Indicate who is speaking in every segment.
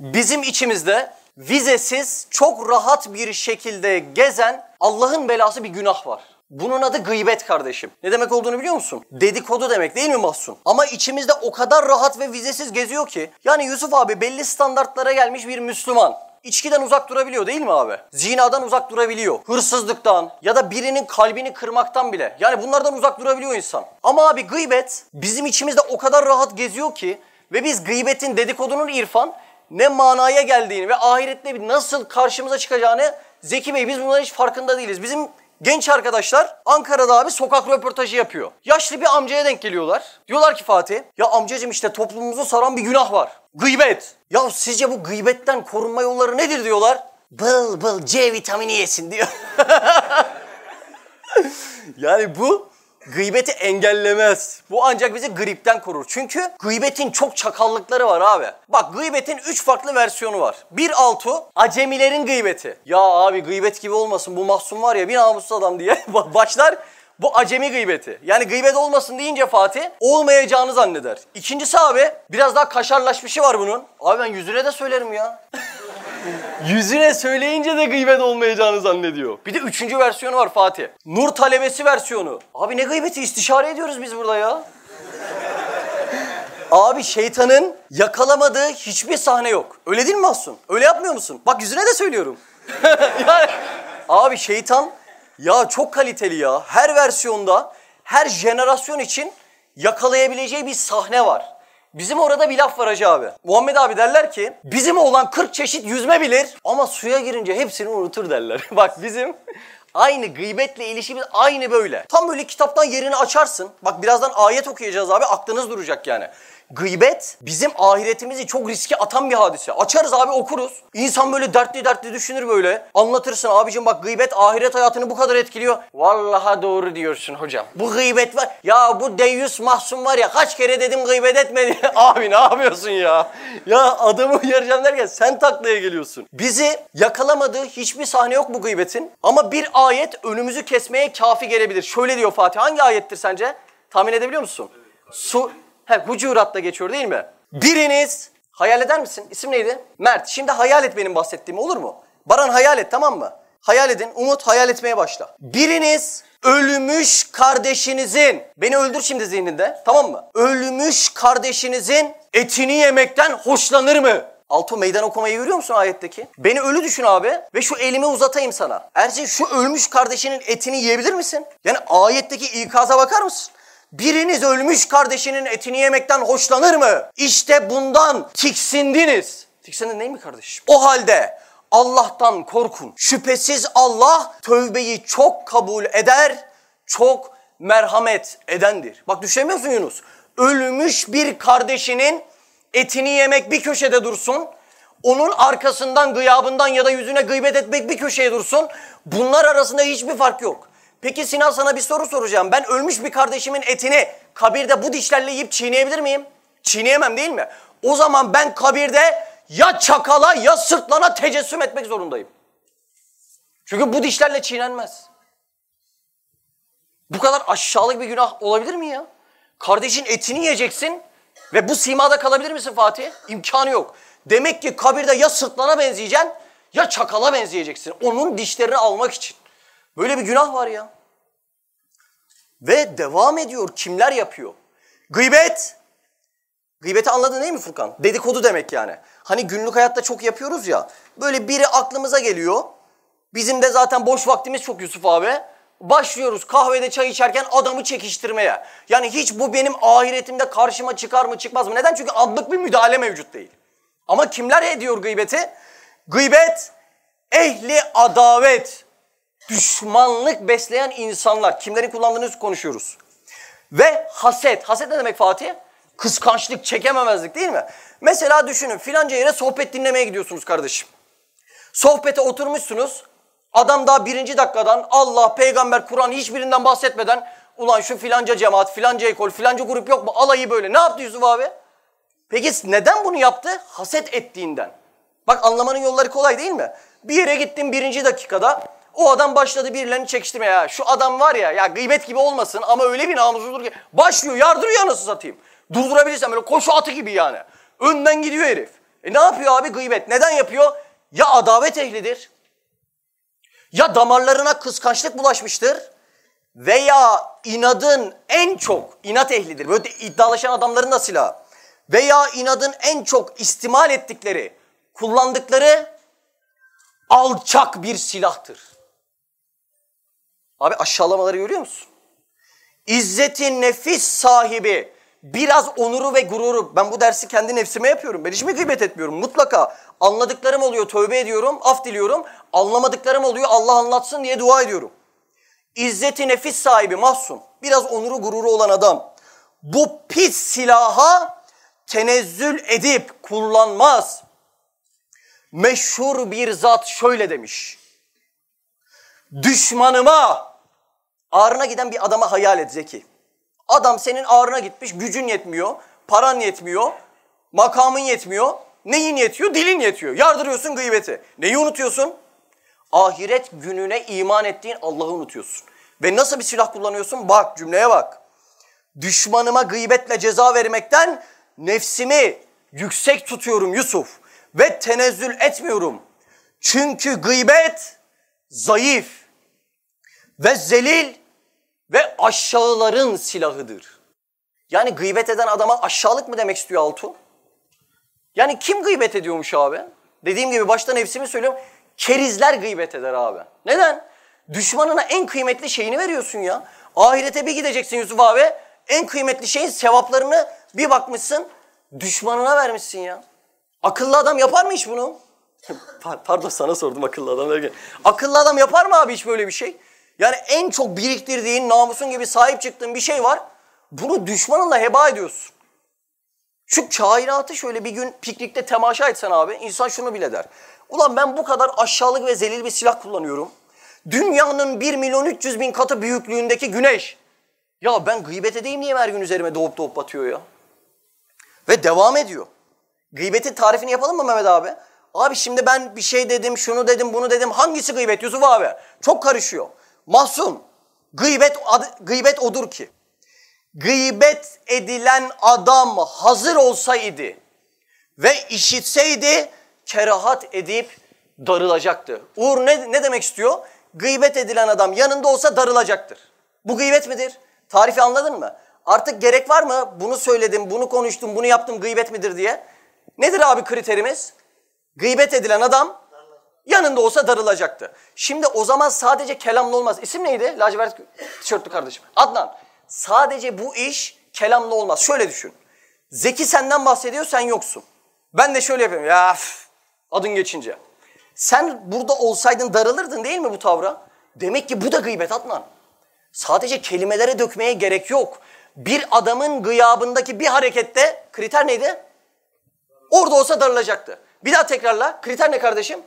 Speaker 1: Bizim içimizde vizesiz çok rahat bir şekilde gezen Allah'ın belası bir günah var. Bunun adı gıybet kardeşim. Ne demek olduğunu biliyor musun? Dedikodu demek değil mi Mahsun? Ama içimizde o kadar rahat ve vizesiz geziyor ki. Yani Yusuf abi belli standartlara gelmiş bir Müslüman. İçkiden uzak durabiliyor değil mi abi? Zinadan uzak durabiliyor. Hırsızlıktan ya da birinin kalbini kırmaktan bile. Yani bunlardan uzak durabiliyor insan. Ama abi gıybet bizim içimizde o kadar rahat geziyor ki ve biz gıybetin dedikodunun irfan ne manaya geldiğini ve ahirette nasıl karşımıza çıkacağını Zeki Bey biz bunların hiç farkında değiliz. Bizim genç arkadaşlar Ankara'da abi sokak röportajı yapıyor. Yaşlı bir amcaya denk geliyorlar. Diyorlar ki Fatih ya amcacım işte toplumumuzu saran bir günah var. Gıybet. Ya sizce bu gıybetten korunma yolları nedir diyorlar. Bıl bıl C vitamini yesin diyor. yani bu gıybeti engellemez. Bu ancak bizi gripten korur. Çünkü gıybetin çok çakallıkları var abi. Bak gıybetin 3 farklı versiyonu var. Bir altu acemilerin gıybeti. Ya abi gıybet gibi olmasın bu mahzun var ya bir namussuz adam diye başlar. Bu acemi gıybeti. Yani gıybet olmasın deyince Fatih olmayacağını zanneder. İkincisi abi biraz daha kaşarlaşmışı var bunun. Abi ben yüzüne de söylerim ya. Yüzüne söyleyince de gıybet olmayacağını zannediyor. Bir de üçüncü versiyonu var Fatih. Nur talebesi versiyonu. Abi ne gıybeti istişare ediyoruz biz burada ya. Abi şeytanın yakalamadığı hiçbir sahne yok. Öyle değil mi Mahsun? Öyle yapmıyor musun? Bak yüzüne de söylüyorum. yani, abi şeytan ya çok kaliteli ya. Her versiyonda, her jenerasyon için yakalayabileceği bir sahne var. Bizim orada bir laf var Hacı abi. Muhammed abi derler ki bizim olan 40 çeşit yüzme bilir ama suya girince hepsini unutur derler. Bak bizim aynı gıybetle ilişkimiz aynı böyle. Tam böyle kitaptan yerini açarsın. Bak birazdan ayet okuyacağız abi aklınız duracak yani. Gıybet bizim ahiretimizi çok riske atan bir hadise. Açarız abi okuruz. İnsan böyle dertli dertli düşünür böyle. Anlatırsın abicim bak gıybet ahiret hayatını bu kadar etkiliyor. Vallaha doğru diyorsun hocam. Bu gıybet var. Ya bu deyyus mahzun var ya kaç kere dedim gıybet etme diye. abi ne yapıyorsun ya? Ya adamı uyaracağım derken sen taklaya geliyorsun. Bizi yakalamadığı hiçbir sahne yok bu gıybetin. Ama bir ayet önümüzü kesmeye kafi gelebilir. Şöyle diyor Fatih. Hangi ayettir sence? Tahmin edebiliyor musun? Su He, Hucurat'ta geçiyor değil mi? Biriniz hayal eder misin? İsim neydi? Mert. Şimdi hayal et benim bahsettiğimi olur mu? Baran hayal et tamam mı? Hayal edin. Umut hayal etmeye başla. Biriniz ölmüş kardeşinizin, beni öldür şimdi zihninde tamam mı? Ölmüş kardeşinizin etini yemekten hoşlanır mı? Alto meydan okumayı görüyor musun ayetteki? Beni ölü düşün abi ve şu elimi uzatayım sana. Erçin şu ölmüş kardeşinin etini yiyebilir misin? Yani ayetteki ikaza bakar mısın? Biriniz ölmüş kardeşinin etini yemekten hoşlanır mı? İşte bundan tiksindiniz. Tiksindin değil mi kardeşim? O halde Allah'tan korkun. Şüphesiz Allah tövbeyi çok kabul eder, çok merhamet edendir. Bak düşünemiyorsun Yunus. Ölmüş bir kardeşinin etini yemek bir köşede dursun. Onun arkasından, gıyabından ya da yüzüne gıybet etmek bir köşeye dursun. Bunlar arasında hiçbir fark yok. Peki Sinan sana bir soru soracağım. Ben ölmüş bir kardeşimin etini kabirde bu dişlerle yiyip çiğneyebilir miyim? Çiğneyemem değil mi? O zaman ben kabirde ya çakala ya sırtlana tecessüm etmek zorundayım. Çünkü bu dişlerle çiğnenmez. Bu kadar aşağılık bir günah olabilir mi ya? Kardeşin etini yiyeceksin ve bu simada kalabilir misin Fatih? İmkanı yok. Demek ki kabirde ya sırtlana benzeyeceksin ya çakala benzeyeceksin. Onun dişlerini almak için. Böyle bir günah var ya. Ve devam ediyor. Kimler yapıyor? Gıybet. Gıybeti anladın değil mi Furkan? Dedikodu demek yani. Hani günlük hayatta çok yapıyoruz ya. Böyle biri aklımıza geliyor. Bizim de zaten boş vaktimiz çok Yusuf abi. Başlıyoruz kahvede çay içerken adamı çekiştirmeye. Yani hiç bu benim ahiretimde karşıma çıkar mı çıkmaz mı? Neden? Çünkü adlık bir müdahale mevcut değil. Ama kimler ediyor gıybeti? Gıybet ehli adavet düşmanlık besleyen insanlar. Kimlerin kullandığını konuşuyoruz. Ve haset. Haset ne demek Fatih? Kıskançlık, çekememezlik değil mi? Mesela düşünün filanca yere sohbet dinlemeye gidiyorsunuz kardeşim. Sohbete oturmuşsunuz. Adam daha birinci dakikadan Allah, peygamber, Kur'an hiçbirinden bahsetmeden ulan şu filanca cemaat, filanca ekol, filanca grup yok mu? Alayı böyle. Ne yaptı Yusuf abi? Peki neden bunu yaptı? Haset ettiğinden. Bak anlamanın yolları kolay değil mi? Bir yere gittin birinci dakikada o adam başladı birilerini çekiştirmeye. Ya. Şu adam var ya ya gıybet gibi olmasın ama öyle bir namussuzdur ki başlıyor yardırıyor nasıl satayım. Durdurabilirsem böyle koşu atı gibi yani. Önden gidiyor herif. E ne yapıyor abi gıybet? Neden yapıyor? Ya adavet ehlidir. Ya damarlarına kıskançlık bulaşmıştır. Veya inadın en çok, inat ehlidir. Böyle iddialaşan adamların da silahı. Veya inadın en çok istimal ettikleri, kullandıkları alçak bir silahtır. Abi aşağılamaları görüyor musun? İzzetin nefis sahibi biraz onuru ve gururu. Ben bu dersi kendi nefsime yapıyorum. Ben hiç mi gıybet etmiyorum? Mutlaka anladıklarım oluyor, tövbe ediyorum, af diliyorum. Anlamadıklarım oluyor, Allah anlatsın diye dua ediyorum. İzzeti nefis sahibi mahzun, biraz onuru gururu olan adam. Bu pis silaha tenezzül edip kullanmaz. Meşhur bir zat şöyle demiş. Düşmanıma ağrına giden bir adama hayal et Zeki. Adam senin ağrına gitmiş, gücün yetmiyor, paran yetmiyor, makamın yetmiyor. Neyin yetiyor? Dilin yetiyor. Yardırıyorsun gıybeti. Neyi unutuyorsun? Ahiret gününe iman ettiğin Allah'ı unutuyorsun. Ve nasıl bir silah kullanıyorsun? Bak cümleye bak. Düşmanıma gıybetle ceza vermekten nefsimi yüksek tutuyorum Yusuf. Ve tenezzül etmiyorum. Çünkü gıybet zayıf ve zelil ve aşağıların silahıdır. Yani gıybet eden adama aşağılık mı demek istiyor Altu? Yani kim gıybet ediyormuş abi? Dediğim gibi başta nefsimi söylüyorum. Kerizler gıybet eder abi. Neden? Düşmanına en kıymetli şeyini veriyorsun ya. Ahirete bir gideceksin Yusuf abi. En kıymetli şeyin sevaplarını bir bakmışsın düşmanına vermişsin ya. Akıllı adam yapar mı hiç bunu? Pardon sana sordum akıllı adam derken. Akıllı adam yapar mı abi hiç böyle bir şey? Yani en çok biriktirdiğin, namusun gibi sahip çıktığın bir şey var. Bunu düşmanınla heba ediyorsun. Şu kainatı şöyle bir gün piknikte temaşa etsen abi insan şunu bile der. Ulan ben bu kadar aşağılık ve zelil bir silah kullanıyorum. Dünyanın 1 milyon 300 bin katı büyüklüğündeki güneş. Ya ben gıybet edeyim diye her gün üzerime doğup doğup batıyor ya. Ve devam ediyor. Gıybetin tarifini yapalım mı Mehmet abi? Abi şimdi ben bir şey dedim, şunu dedim, bunu dedim. Hangisi gıybet Yusuf abi? Çok karışıyor. Mahsun. Gıybet, gıybet odur ki. Gıybet edilen adam hazır olsaydı ve işitseydi kerahat edip darılacaktı. Uğur ne, ne demek istiyor? Gıybet edilen adam yanında olsa darılacaktır. Bu gıybet midir? Tarifi anladın mı? Artık gerek var mı? Bunu söyledim, bunu konuştum, bunu yaptım gıybet midir diye. Nedir abi kriterimiz? Gıybet edilen adam yanında olsa darılacaktı. Şimdi o zaman sadece kelamlı olmaz. İsim neydi? Lacivert tişörtlü kardeşim. Adnan. Sadece bu iş kelamlı olmaz. Şöyle düşün. Zeki senden bahsediyor, sen yoksun. Ben de şöyle yapıyorum. Ya adın geçince. Sen burada olsaydın darılırdın değil mi bu tavra? Demek ki bu da gıybet Adnan. Sadece kelimelere dökmeye gerek yok. Bir adamın gıyabındaki bir harekette kriter neydi? Orada olsa darılacaktı. Bir daha tekrarla. Kriter ne kardeşim?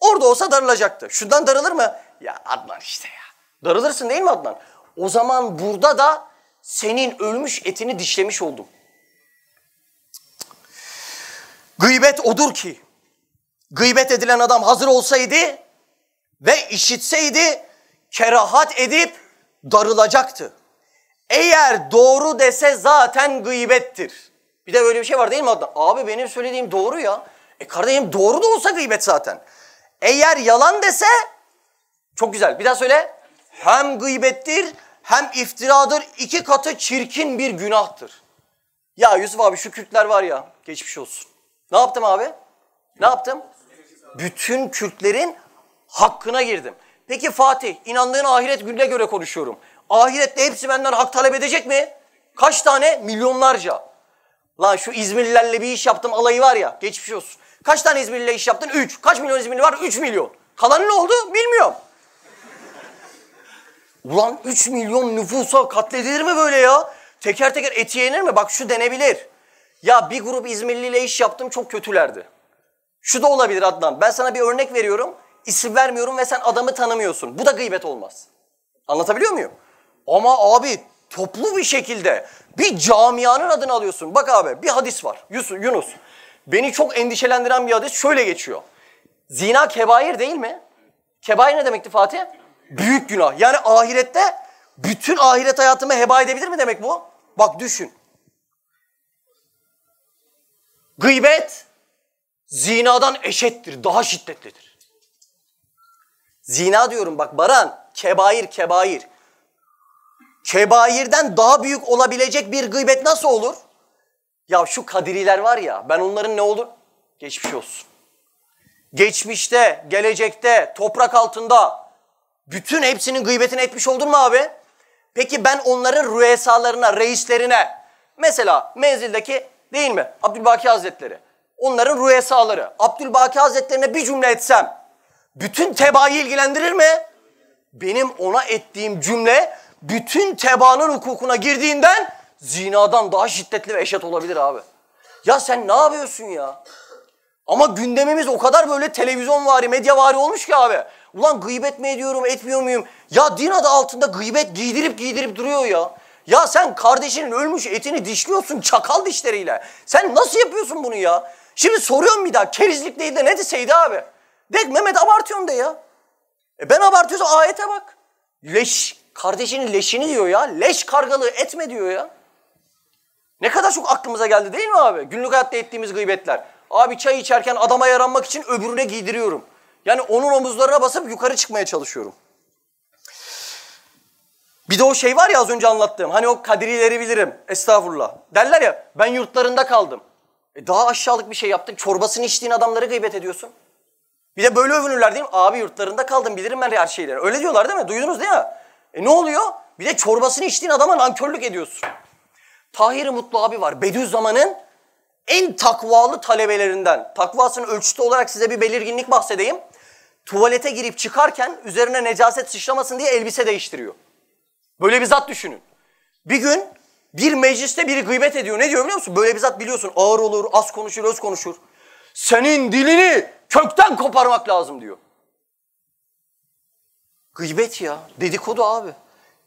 Speaker 1: Orada olsa darılacaktı. Şundan darılır mı? Ya Adnan işte ya. Darılırsın değil mi Adnan? O zaman burada da senin ölmüş etini dişlemiş oldum. Gıybet odur ki, gıybet edilen adam hazır olsaydı ve işitseydi kerahat edip darılacaktı. Eğer doğru dese zaten gıybettir. Bir de böyle bir şey var değil mi Adnan? Abi benim söylediğim doğru ya. E kardeşim doğru da olsa gıybet zaten. Eğer yalan dese çok güzel. Bir daha söyle. Hem gıybettir hem iftiradır. iki katı çirkin bir günahtır. Ya Yusuf abi şu Kürtler var ya geçmiş olsun. Ne yaptım abi? Ne yaptım? Bütün Kürtlerin hakkına girdim. Peki Fatih inandığın ahiret gününe göre konuşuyorum. Ahirette hepsi benden hak talep edecek mi? Kaç tane? Milyonlarca. Lan şu İzmirlilerle bir iş yaptım alayı var ya geçmiş olsun. Kaç tane İzmirliyle iş yaptın? Üç. Kaç milyon İzmirli var? Üç milyon. Kalanı ne oldu? Bilmiyorum. Ulan üç milyon nüfusa katledilir mi böyle ya? Teker teker eti yenir mi? Bak şu denebilir. Ya bir grup İzmirliyle iş yaptım çok kötülerdi. Şu da olabilir Adnan. Ben sana bir örnek veriyorum. İsim vermiyorum ve sen adamı tanımıyorsun. Bu da gıybet olmaz. Anlatabiliyor muyum? Ama abi toplu bir şekilde bir camianın adını alıyorsun. Bak abi bir hadis var. Yusuf, Yunus. Beni çok endişelendiren bir hadis şöyle geçiyor. Zina kebair değil mi? Kebair ne demekti Fatih? Büyük günah. Yani ahirette bütün ahiret hayatımı heba edebilir mi demek bu? Bak düşün. Gıybet zinadan eşittir, daha şiddetlidir. Zina diyorum bak Baran, kebair kebair. Kebairden daha büyük olabilecek bir gıybet nasıl olur? Ya şu kadiriler var ya ben onların ne olur? Geçmiş olsun. Geçmişte, gelecekte, toprak altında bütün hepsinin gıybetini etmiş oldun mu abi? Peki ben onların rüesalarına, reislerine mesela menzildeki değil mi Abdülbaki Hazretleri onların rüesaları Abdülbaki Hazretlerine bir cümle etsem bütün tebaayı ilgilendirir mi? Benim ona ettiğim cümle bütün tebaanın hukukuna girdiğinden zinadan daha şiddetli ve eşit olabilir abi. Ya sen ne yapıyorsun ya? Ama gündemimiz o kadar böyle televizyon vari, medya vari olmuş ki abi. Ulan gıybet mi ediyorum, etmiyor muyum? Ya din adı altında gıybet giydirip giydirip duruyor ya. Ya sen kardeşinin ölmüş etini dişliyorsun çakal dişleriyle. Sen nasıl yapıyorsun bunu ya? Şimdi soruyorum bir daha kerizlik değil de ne deseydi abi? De Mehmet abartıyorsun de ya. E ben abartıyorsam ayete bak. Leş, kardeşinin leşini diyor ya. Leş kargalığı etme diyor ya. Ne kadar çok aklımıza geldi değil mi abi? Günlük hayatta ettiğimiz gıybetler. Abi çay içerken adama yaranmak için öbürüne giydiriyorum. Yani onun omuzlarına basıp yukarı çıkmaya çalışıyorum. Bir de o şey var ya az önce anlattığım. Hani o kadrileri bilirim. Estağfurullah. Derler ya ben yurtlarında kaldım. E daha aşağılık bir şey yaptın. Çorbasını içtiğin adamları gıybet ediyorsun. Bir de böyle övünürler değil mi? Abi yurtlarında kaldım bilirim ben her şeyleri. Öyle diyorlar değil mi? Duydunuz değil mi? E ne oluyor? Bir de çorbasını içtiğin adama nankörlük ediyorsun. Tahir Mutlu abi var. Bediüzzaman'ın en takvalı talebelerinden. Takvasının ölçütü olarak size bir belirginlik bahsedeyim. Tuvalete girip çıkarken üzerine necaset sıçramasın diye elbise değiştiriyor. Böyle bir zat düşünün. Bir gün bir mecliste biri gıybet ediyor. Ne diyor biliyor musun? Böyle bir zat biliyorsun ağır olur, az konuşur, öz konuşur. Senin dilini kökten koparmak lazım diyor. Gıybet ya. Dedikodu abi.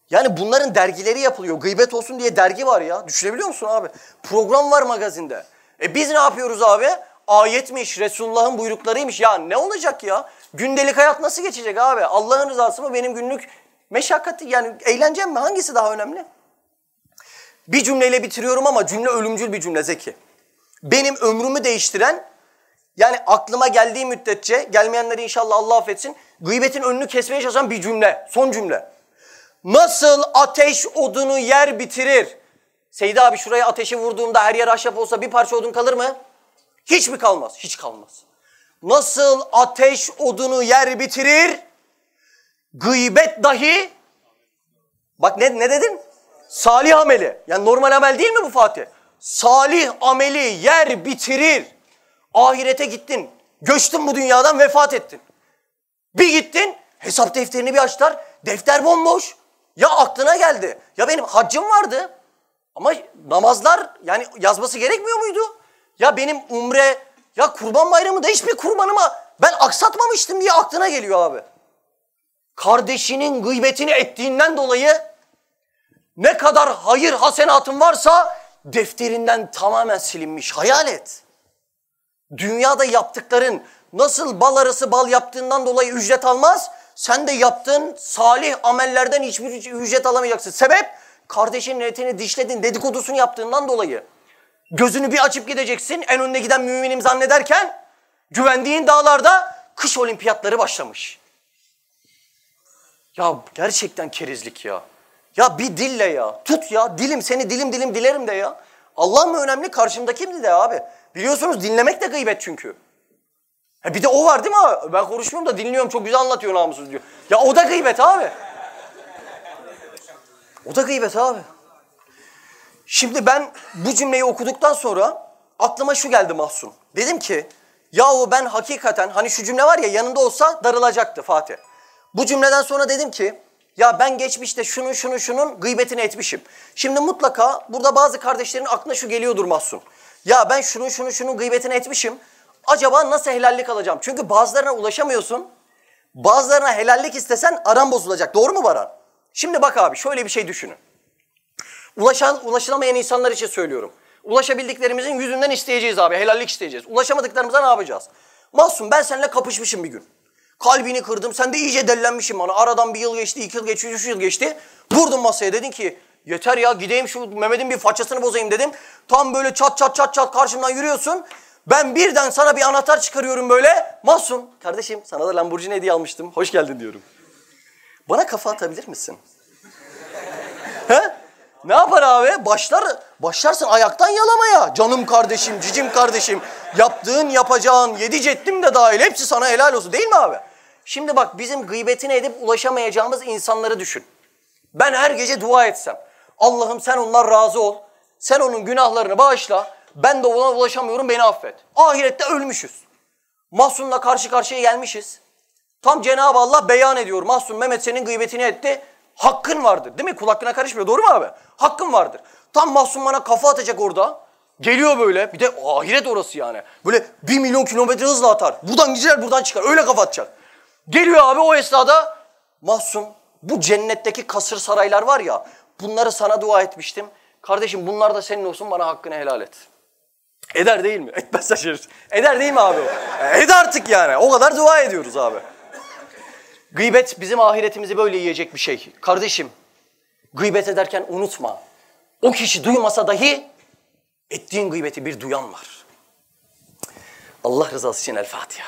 Speaker 1: Yani bunların dergileri yapılıyor. Gıybet olsun diye dergi var ya. Düşünebiliyor musun abi? Program var magazinde. E biz ne yapıyoruz abi? Ayetmiş, Resulullah'ın buyruklarıymış. Ya ne olacak ya? Gündelik hayat nasıl geçecek abi? Allah'ın rızası mı benim günlük meşakkati yani eğlencem mi? Hangisi daha önemli? Bir cümleyle bitiriyorum ama cümle ölümcül bir cümle Zeki. Benim ömrümü değiştiren yani aklıma geldiği müddetçe gelmeyenleri inşallah Allah affetsin. Gıybetin önünü kesmeye çalışan bir cümle. Son cümle. Nasıl ateş odunu yer bitirir? Seydi abi şuraya ateşi vurduğumda her yer ahşap olsa bir parça odun kalır mı? Hiç mi kalmaz? Hiç kalmaz. Nasıl ateş odunu yer bitirir? Gıybet dahi Bak ne, ne dedin? Salih ameli. Yani normal amel değil mi bu Fatih? Salih ameli yer bitirir. Ahirete gittin. Göçtün bu dünyadan vefat ettin. Bir gittin hesap defterini bir açtılar. Defter bomboş. Ya aklına geldi. Ya benim haccım vardı. Ama namazlar yani yazması gerekmiyor muydu? Ya benim umre ya kurban bayramında hiçbir kurbanıma ben aksatmamıştım diye aklına geliyor abi. Kardeşinin gıybetini ettiğinden dolayı ne kadar hayır hasenatın varsa defterinden tamamen silinmiş. Hayal et. Dünyada yaptıkların nasıl bal arası bal yaptığından dolayı ücret almaz. Sen de yaptığın salih amellerden hiçbir ücret alamayacaksın. Sebep kardeşinin etini dişledin dedikodusunu yaptığından dolayı. Gözünü bir açıp gideceksin en önüne giden müminim zannederken güvendiğin dağlarda kış olimpiyatları başlamış. Ya gerçekten kerizlik ya. Ya bir dille ya. Tut ya. Dilim seni dilim dilim dilerim de ya. Allah mı önemli karşımdaki mi de abi. Biliyorsunuz dinlemek de gıybet çünkü. Ha bir de o var değil mi? Ben konuşmuyorum da dinliyorum çok güzel anlatıyor namussuz diyor. Ya o da gıybet abi. O da gıybet abi. Şimdi ben bu cümleyi okuduktan sonra aklıma şu geldi Mahsun. Dedim ki yahu ben hakikaten hani şu cümle var ya yanında olsa darılacaktı Fatih. Bu cümleden sonra dedim ki ya ben geçmişte şunun şunun şunun gıybetini etmişim. Şimdi mutlaka burada bazı kardeşlerin aklına şu geliyordur Mahsun. Ya ben şunun şunun şunun gıybetini etmişim. Acaba nasıl helallik alacağım? Çünkü bazılarına ulaşamıyorsun. Bazılarına helallik istesen aran bozulacak. Doğru mu Baran? Şimdi bak abi şöyle bir şey düşünün. Ulaşan, ulaşılamayan insanlar için söylüyorum. Ulaşabildiklerimizin yüzünden isteyeceğiz abi. Helallik isteyeceğiz. Ulaşamadıklarımıza ne yapacağız? Mahsun ben seninle kapışmışım bir gün. Kalbini kırdım. Sen de iyice dellenmişim bana. Aradan bir yıl geçti, iki yıl geçti, üç yıl geçti. Vurdum masaya dedin ki yeter ya gideyim şu Mehmet'in bir façasını bozayım dedim. Tam böyle çat çat çat çat karşımdan yürüyorsun. Ben birden sana bir anahtar çıkarıyorum böyle. Mahsun kardeşim sana da Lamborghini hediye almıştım. Hoş geldin diyorum. Bana kafa atabilir misin? He? Ne yapar abi? Başlar, başlarsın ayaktan yalamaya. Canım kardeşim, cicim kardeşim. Yaptığın, yapacağın, yedi cettim de dahil. Hepsi sana helal olsun değil mi abi? Şimdi bak bizim gıybetini edip ulaşamayacağımız insanları düşün. Ben her gece dua etsem. Allah'ım sen onlar razı ol. Sen onun günahlarını bağışla. Ben de ona ulaşamıyorum beni affet. Ahirette ölmüşüz. Mahsun'la karşı karşıya gelmişiz. Tam Cenab-ı Allah beyan ediyor. Mahsun Mehmet senin gıybetini etti. Hakkın vardır. Değil mi? Kul hakkına karışmıyor. Doğru mu abi? Hakkın vardır. Tam Mahsun bana kafa atacak orada. Geliyor böyle. Bir de ahiret orası yani. Böyle bir milyon kilometre hızla atar. Buradan gider buradan çıkar. Öyle kafa atacak. Geliyor abi o esnada Mahsun bu cennetteki kasır saraylar var ya bunları sana dua etmiştim. Kardeşim bunlar da senin olsun bana hakkını helal et. Eder değil mi? Etmez şaşırır. Eder değil mi abi? Ed artık yani. O kadar dua ediyoruz abi. Gıybet bizim ahiretimizi böyle yiyecek bir şey. Kardeşim gıybet ederken unutma. O kişi duymasa dahi ettiğin gıybeti bir duyan var. Allah rızası için El Fatiha.